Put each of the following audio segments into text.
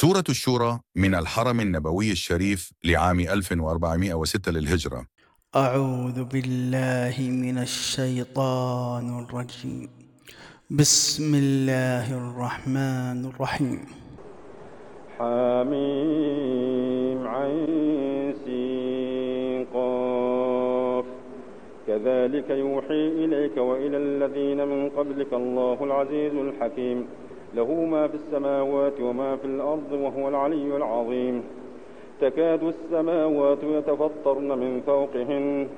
سورة الشورى من الحرم النبوي الشريف لعام 1406 للهجرة. أعوذ بالله من الشيطان الرجيم. بسم الله الرحمن الرحيم. حميم عين سين قاف. كذلك يوحي إليك وإلى الذين من قبلك الله العزيز الحكيم. له ما في السماوات وما في الأرض وهو العلي العظيم. تكاد السماوات يتفطرن من فوقهن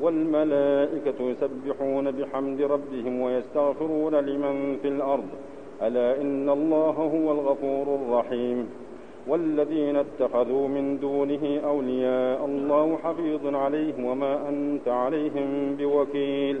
والملائكة يسبحون بحمد ربهم ويستغفرون لمن في الأرض. ألا إن الله هو الغفور الرحيم. والذين اتخذوا من دونه أولياء الله حفيظ عليهم وما أنت عليهم بوكيل.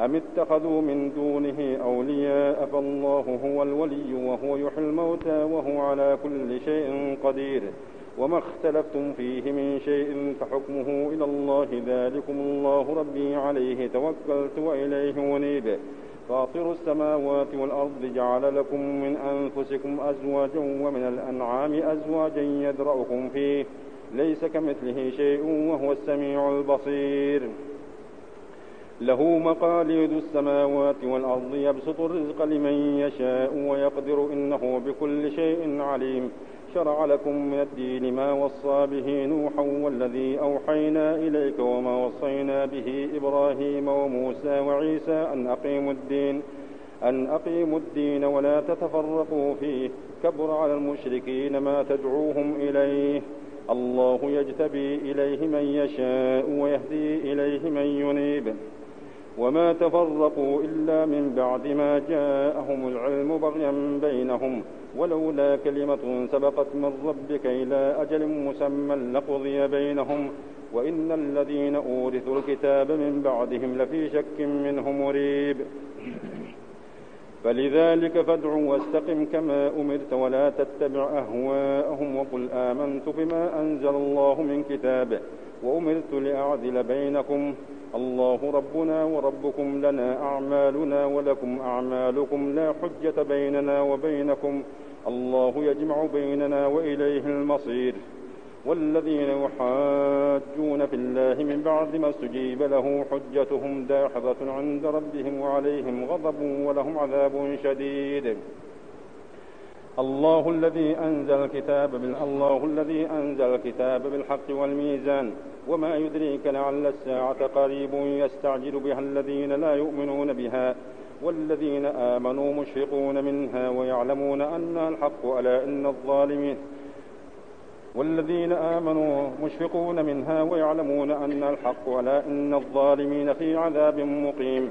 أم اتخذوا من دونه أولياء فالله هو الولي وهو يحيي الموتى وهو على كل شيء قدير وما اختلفتم فيه من شيء فحكمه إلى الله ذلكم الله ربي عليه توكلت وإليه أنيب. فاطر السماوات والأرض جعل لكم من أنفسكم أزواجا ومن الأنعام أزواجا يدرأكم فيه. ليس كمثله شيء وهو السميع البصير. له مقاليد السماوات والأرض يبسط الرزق لمن يشاء ويقدر إنه بكل شيء عليم. شرع لكم من الدين ما وصى به نوحا والذي أوحينا إليك وما وصينا به إبراهيم وموسى وعيسى أن أقيموا الدين أن أقيموا الدين ولا تتفرقوا فيه. كبر على المشركين ما تدعوهم إليه. الله يجتبي إليه من يشاء ويهدي إليه من ينيب. وما تفرقوا إلا من بعد ما جاءهم العلم بغيا بينهم ولولا كلمة سبقت من ربك إلى أجل مسمى لقضي بينهم. وإن الذين أورثوا الكتاب من بعدهم لفي شك منه مريب. فلذلك فادع واستقم كما أمرت ولا تتبع أهواءهم وقل آمنت بما أنزل الله من كتاب وأمرت لأعدل بينكم. الله ربنا وربكم لنا أعمالنا ولكم أعمالكم لا حجة بيننا وبينكم. الله يجمع بيننا وإليه المصير. والذين يحاجون في الله من بعد ما استجيب له حجتهم داحضة عند ربهم وعليهم غضب ولهم عذاب شديد. الله الذي أنزل الكتاب بال... الله الذي أنزل الكتاب بالحق والميزان وما يدريك لعل الساعة قريب يستعجل بها الذين لا يؤمنون بها والذين آمنوا مشفقون منها ويعلمون أنها الحق ألا إن الظالمين والذين آمنوا مشفقون منها ويعلمون أن الحق ألا إن الظالمين في عذاب مقيم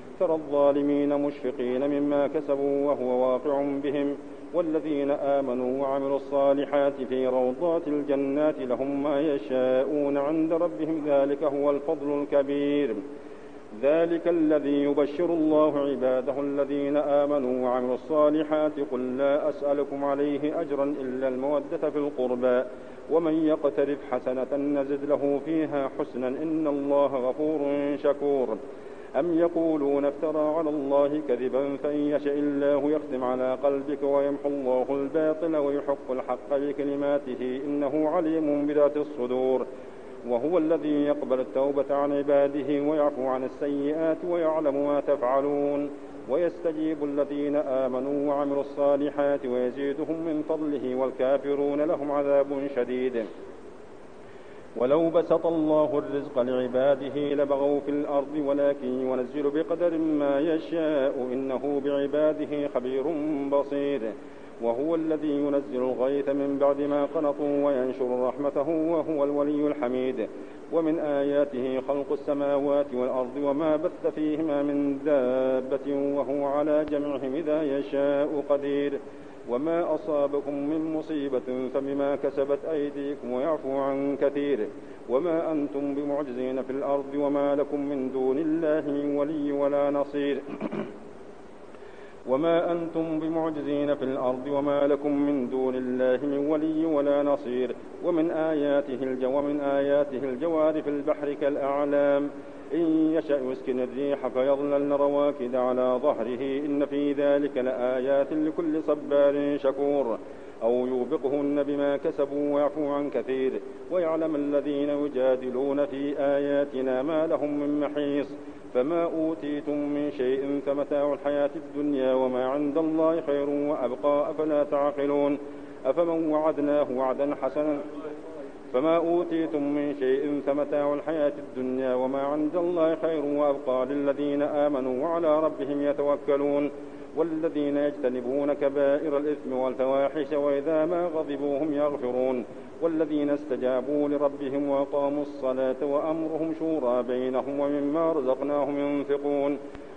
ترى الظالمين مشفقين مما كسبوا وهو واقع بهم والذين آمنوا وعملوا الصالحات في روضات الجنات لهم ما يشاءون عند ربهم ذلك هو الفضل الكبير. ذلك الذي يبشر الله عباده الذين آمنوا وعملوا الصالحات. قل لا أسألكم عليه أجرا إلا المودة في القربى ومن يقترف حسنة نزد له فيها حسنا إن الله غفور شكور. أم يقولون افترى على الله كذبا فإن يشاء الله يختم على قلبك ويمحو الله الباطل ويحق الحق بكلماته إنه عليم بذات الصدور. وهو الذي يقبل التوبة عن عباده ويعفو عن السيئات ويعلم ما تفعلون. ويستجيب الذين آمنوا وعملوا الصالحات ويزيدهم من فضله والكافرون لهم عذاب شديد. ولو بسط الله الرزق لعباده لبغوا في الأرض ولكن ينزل بقدر ما يشاء إنه بعباده خبير بصير وهو الذي ينزل الغيث من بعد ما قنطوا وينشر رحمته وهو الولي الحميد ومن آياته خلق السماوات والأرض وما بث فيهما من دابة وهو على جمعهم إذا يشاء قدير وما أصابكم من مصيبة فبما كسبت أيديكم ويعفو عن كثير وما أنتم بمعجزين في الأرض وما لكم من دون الله من ولي ولا نصير وما أنتم بمعجزين في الأرض وما لكم من دون الله من ولي ولا نصير ومن آياته الجو ومن آياته الجوار في البحر كالأعلام إن يشأ يسكن الريح فيظللن رواكد على ظهره إن في ذلك لآيات لكل صبار شكور. أو يوبقهن بما كسبوا ويعفو عن كثير. ويعلم الذين يجادلون في آياتنا ما لهم من محيص. فما أوتيتم من شيء فمتاع الحياة الدنيا وما عند الله خير وأبقى أفلا تعقلون. أفمن وعدناه وعدا حسنا فما أوتيتم من شيء فمتاع الحياة الدنيا وما عند الله خير وأبقى للذين آمنوا وعلى ربهم يتوكلون والذين يجتنبون كبائر الإثم والفواحش وإذا ما غضبوا هم يغفرون والذين استجابوا لربهم وأقاموا الصلاة وأمرهم شورى بينهم ومما رزقناهم ينفقون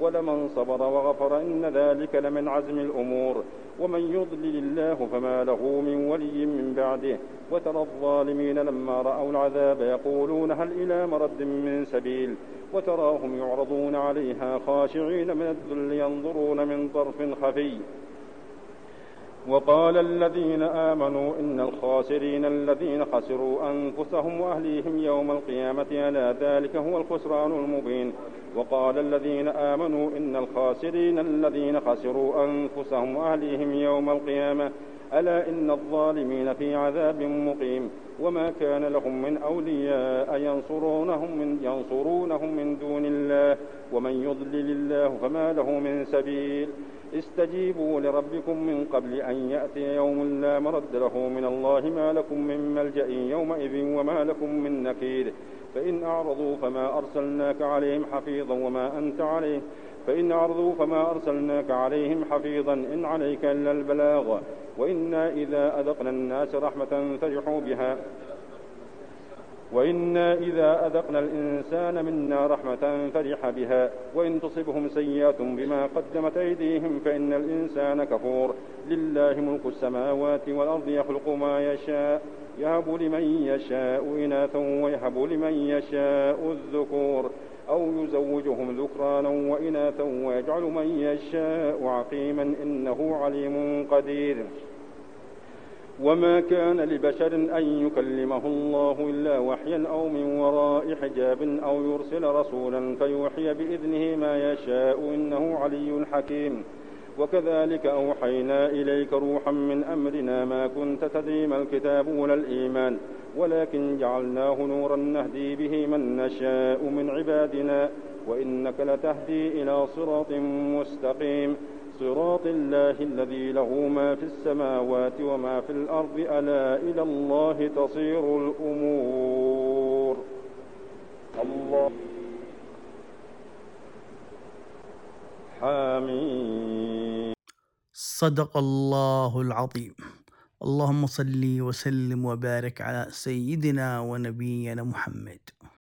ولمن صبر وغفر إن ذلك لمن عزم الأمور. ومن يضلل الله فما له من ولي من بعده. وترى الظالمين لما رأوا العذاب يقولون هل إلى مرد من سبيل؟ وتراهم يعرضون عليها خاشعين من الذل ينظرون من طرف خفي. وقال الذين آمنوا إن الخاسرين الذين خسروا أنفسهم وأهليهم يوم القيامة ألا ذلك هو الخسران المبين. وقال الذين آمنوا إن الخاسرين الذين خسروا أنفسهم وأهليهم يوم القيامة ألا إن الظالمين في عذاب مقيم. وما كان لهم من أولياء ينصرونهم من, ينصرونهم من دون الله. ومن يضلل الله فما له من سبيل. استجيبوا لربكم من قبل أن يأتي يوم لا مرد له من الله ما لكم من ملجأ يومئذ وما لكم من نكير فإن أعرضوا فما أرسلناك عليهم حفيظا وما أنت عليه فإن أعرضوا فما أرسلناك عليهم حفيظا إن عليك إلا البلاغ. وإنا إذا أذقنا الناس رحمة فرحوا بها. وإنا إذا أذقنا الإنسان منا رحمة فرح بها وإن تصبهم سيئة بما قدمت أيديهم فإن الإنسان كفور. لله ملك السماوات والأرض يخلق ما يشاء يهب لمن يشاء إناثا ويهب لمن يشاء الذكور. أو يزوجهم ذكرانا وإناثا ويجعل من يشاء عقيما إنه عليم قدير. وما كان لبشر أن يكلمه الله إلا وحيا أو من وراء حجاب أو يرسل رسولا فيوحي بإذنه ما يشاء إنه علي حكيم. وكذلك أوحينا إليك روحا من أمرنا ما كنت تدري ما الكتاب ولا الإيمان ولكن جعلناه نورا نهدي به من نشاء من عبادنا وإنك لتهدي إلى صراط مستقيم. صراط الله الذي له ما في السماوات وما في الأرض ألا إلى الله تصير الأمور. الله. حميد صدق الله العظيم. اللهم صل وسلم وبارك على سيدنا ونبينا محمد.